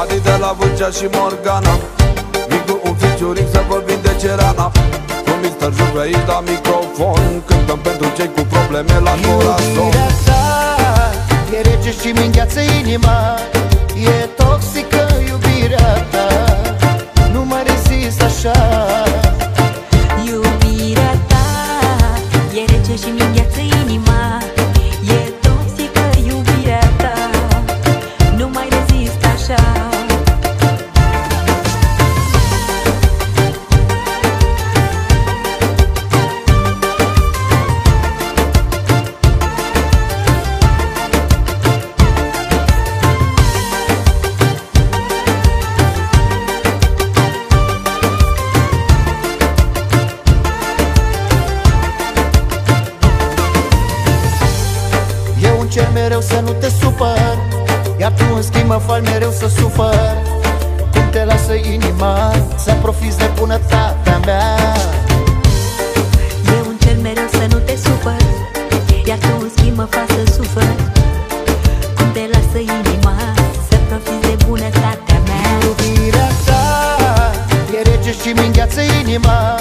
Adi de la Vâlcea și Morgana Micu un featuring să vorbim de cerana Cu Mr. Juve aici la microfon Cântăm pentru cei cu probleme la corazon. Iubirea ta e rece și mi îngheață inima E toxică iubirea ta. Nu mă rezist așa Eu încerc mereu să nu te supăr. Iar tu în schimb mă faci mereu să sufăr. Cum te lasă inima Să profiți de bunătatea mea? Eu încerc mereu să nu te supăr. Iar tu în schimb mă faci să sufăr. Cum te lasă inima Să profiți de bunătatea mea? Iubirea ta e rece și mi îngheață inima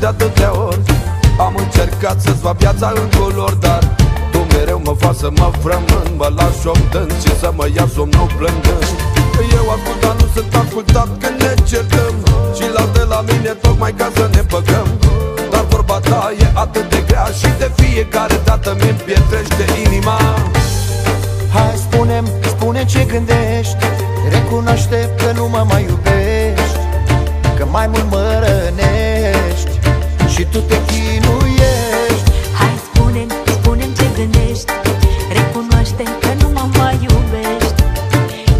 de atâtea ori. Am încercat să-ți fac viața în culori Dar tu mereu mă faci să mă frământ. Mă las șoptând și să mă ia somnul plângând. Eu ascult, dar nu sunt ascultat când ne certăm Și la de la mine tocmai ca să ne păcăm. Dar vorba ta e atât de grea Și de fiecare dată mi împietrește inima. Hai spune spune ce gândești. Recunoaște că nu mă mai iubești. Că mai mult mă rănești Și tu te chinuiești. Hai spune spune ce gândești. Recunoaște că nu mă mai iubești.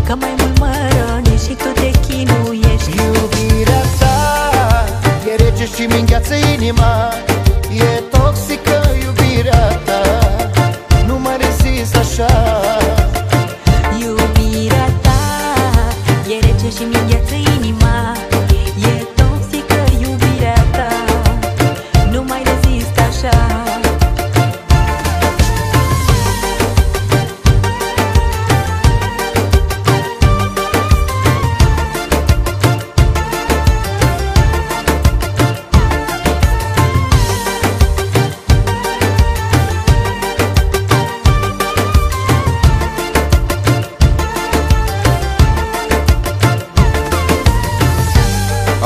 Că mai mult mă rănești și tu te chinuiești. Iubirea ta e rece și mi îngheață inima. E toxică iubirea ta. Nu mă rezist așa. Iubirea ta e rece și mi îngheață inima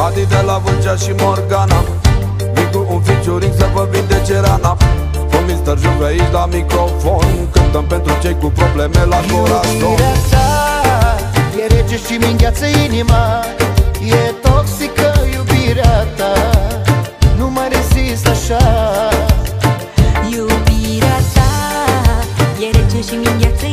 Adi de la Vâlcea și Morgana. Micu un featuring să vorbim de cerana Cu Mr. Juve aici la microfon Cântăm pentru cei cu probleme la corazon. Iubirea ta e rece și mi îngheață inima. E toxică iubirea ta. Nu mă rezist așa. Iubirea ta e rece și mi îngheață